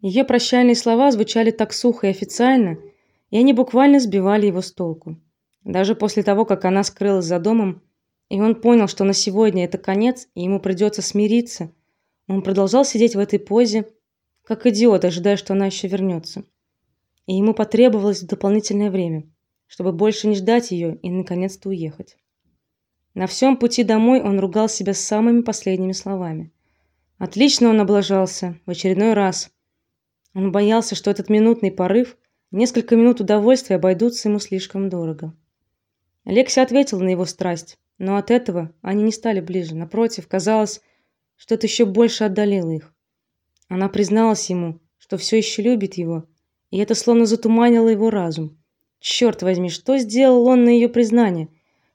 Ее прощальные слова звучали так сухо и официально, и они буквально сбивали его с толку. Даже после того, как она скрылась за домом, и он понял, что на сегодня это конец, и ему придется смириться, он продолжал сидеть в этой позе, как идиот, ожидая, что она еще вернется. И ему потребовалось дополнительное время, чтобы больше не ждать ее и наконец-то уехать. На всем пути домой он ругал себя самыми последними словами. Отлично он облажался в очередной раз. Он боялся, что этот минутный порыв, несколько минут удовольствия обойдутся ему слишком дорого. Лекси ответила на его страсть, но от этого они не стали ближе. Напротив, казалось, что это еще больше отдалило их. Она призналась ему, что все еще любит его, и это словно затуманило его разум. Черт возьми, что сделал он на ее признание?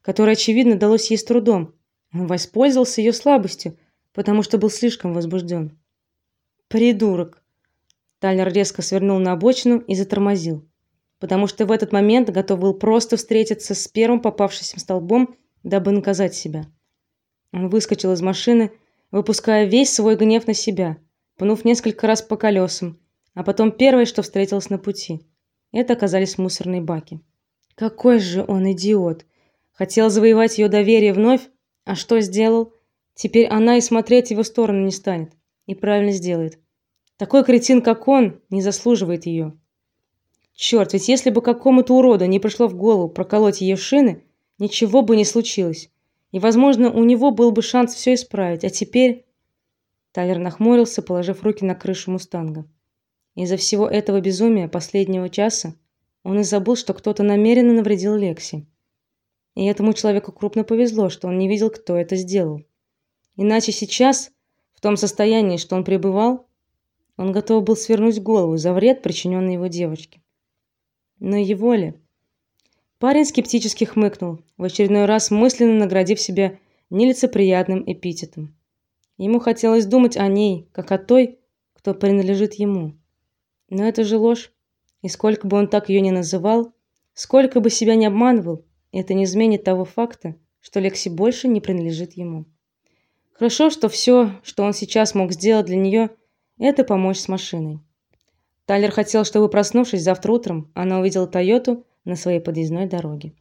которое, очевидно, далось ей с трудом. Он воспользовался ее слабостью, потому что был слишком возбужден. Придурок. Тайлер резко свернул на обочину и затормозил, потому что в этот момент готов был просто встретиться с первым попавшимся столбом, дабы наказать себя. Он выскочил из машины, выпуская весь свой гнев на себя, пнув несколько раз по колесам, а потом первое, что встретилось на пути, это оказались мусорные баки. Какой же он идиот! Хотел завоевать ее доверие вновь, а что сделал? Теперь она и смотреть его сторону не станет. И правильно сделает. Такой кретин, как он, не заслуживает ее. Черт, ведь если бы какому-то уроду не пришло в голову проколоть ее шины, ничего бы не случилось. И, возможно, у него был бы шанс все исправить. А теперь Тайлер нахмурился, положив руки на крышу мустанга. Из-за всего этого безумия последнего часа он и забыл, что кто-то намеренно навредил Лекси. И этому человеку крупно повезло, что он не видел, кто это сделал. Иначе сейчас, в том состоянии, что он пребывал, он готов был свернуть голову за вред, причиненный его девочке. Но его ли? Парень скептически хмыкнул, в очередной раз мысленно наградив себя нелицеприятным эпитетом. Ему хотелось думать о ней, как о той, кто принадлежит ему. Но это же ложь, и сколько бы он так ее ни называл, сколько бы себя не обманывал, это не изменит того факта, что Лекси больше не принадлежит ему. Хорошо, что все, что он сейчас мог сделать для нее, это помочь с машиной. Тайлер хотел, чтобы проснувшись завтра утром, она увидела Тойоту на своей подъездной дороге.